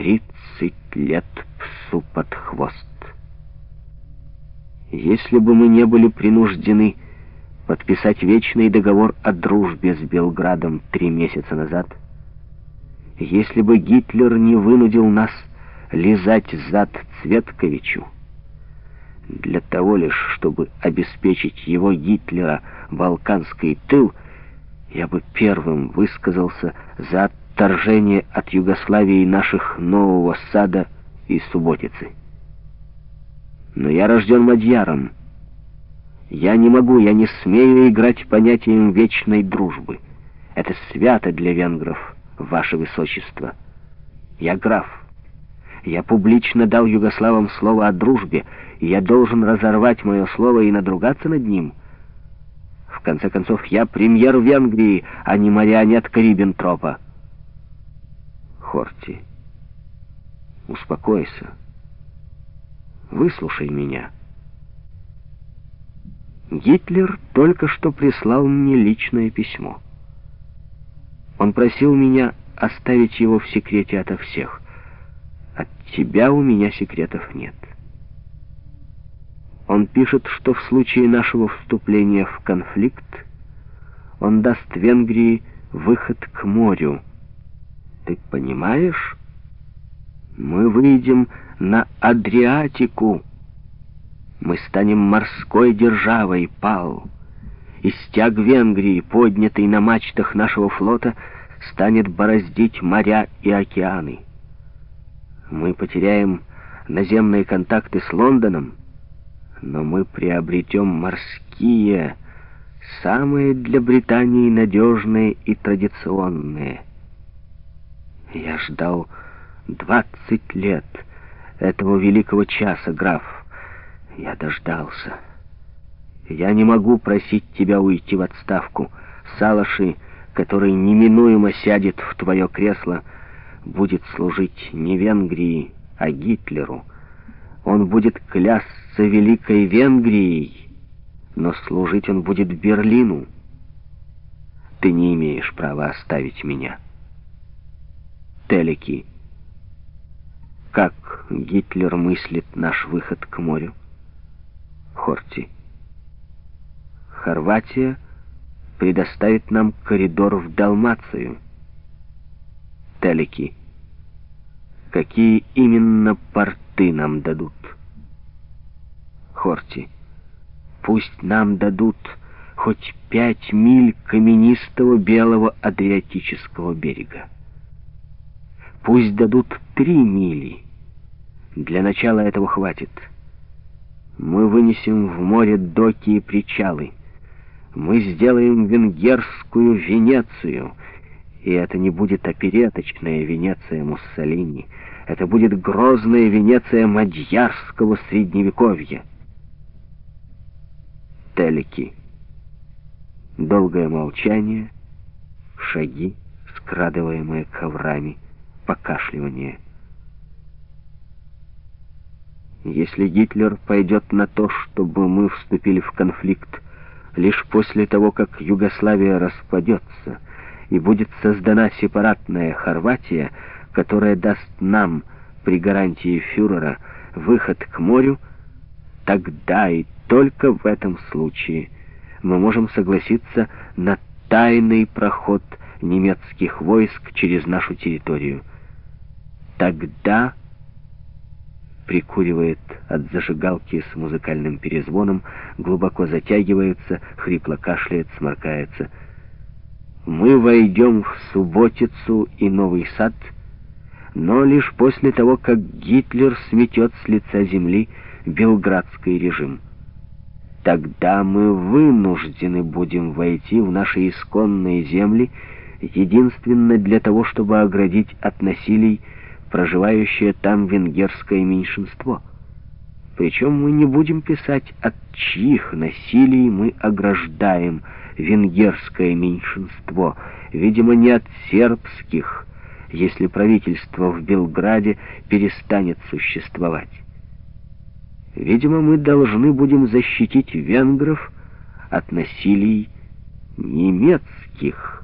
тридцать лет псу под хвост. Если бы мы не были принуждены подписать вечный договор о дружбе с Белградом три месяца назад, если бы Гитлер не вынудил нас лизать зад Цветковичу, для того лишь, чтобы обеспечить его Гитлера балканский тыл, я бы первым высказался за отторжение от Югославии наших Нового Сада и Субботицы. Но я рожден мадьяром. Я не могу, я не смею играть понятием вечной дружбы. Это свято для венгров, ваше высочество. Я граф. Я публично дал югославам слово о дружбе, и я должен разорвать мое слово и надругаться над ним. В конце концов, я премьер Венгрии, а не марионетка Риббентропа. Хорти, успокойся. Выслушай меня. Гитлер только что прислал мне личное письмо. Он просил меня оставить его в секрете ото всех. От тебя у меня секретов нет. Он пишет, что в случае нашего вступления в конфликт он даст Венгрии выход к морю. Ты понимаешь? Мы выйдем на Адриатику. Мы станем морской державой, Пал. И стяг Венгрии, поднятый на мачтах нашего флота, станет бороздить моря и океаны. Мы потеряем наземные контакты с Лондоном, но мы приобретем морские, самые для Британии надежные и традиционные. Я ждал двадцать лет этого великого часа, граф. Я дождался. Я не могу просить тебя уйти в отставку. Салаши, который неминуемо сядет в твое кресло, будет служить не Венгрии, а Гитлеру. Он будет клясться Великой Венгрией, но служить он будет Берлину. Ты не имеешь права оставить меня. Телеки. Как Гитлер мыслит наш выход к морю? Хорти. Хорватия предоставит нам коридор в Далмацию. Телеки. Какие именно порты нам дадут? Хорти. Пусть нам дадут хоть пять миль каменистого белого Адриатического берега. Пусть дадут три мили. Для начала этого хватит. Мы вынесем в море доки и причалы. Мы сделаем венгерскую Венецию. И это не будет опереточная Венеция Муссолини. Это будет грозная Венеция мадьярского средневековья. Телики. Долгое молчание, шаги, скрадываемые коврами, покашливание. Если Гитлер пойдет на то, чтобы мы вступили в конфликт лишь после того, как Югославия распадется и будет создана сепаратная Хорватия, которая даст нам, при гарантии фюрера, выход к морю, тогда и только в этом случае мы можем согласиться на тайный проход немецких войск через нашу территорию. Тогда прикуривает от зажигалки с музыкальным перезвоном, глубоко затягивается, хрипло кашляет, сморкается. Мы войдем в Субботицу и Новый Сад, но лишь после того, как Гитлер сметет с лица земли белградский режим. Тогда мы вынуждены будем войти в наши исконные земли, единственно для того, чтобы оградить от насилий проживающее там венгерское меньшинство. Причем мы не будем писать, от чьих насилий мы ограждаем венгерское меньшинство, видимо, не от сербских, если правительство в Белграде перестанет существовать. Видимо, мы должны будем защитить венгров от насилий немецких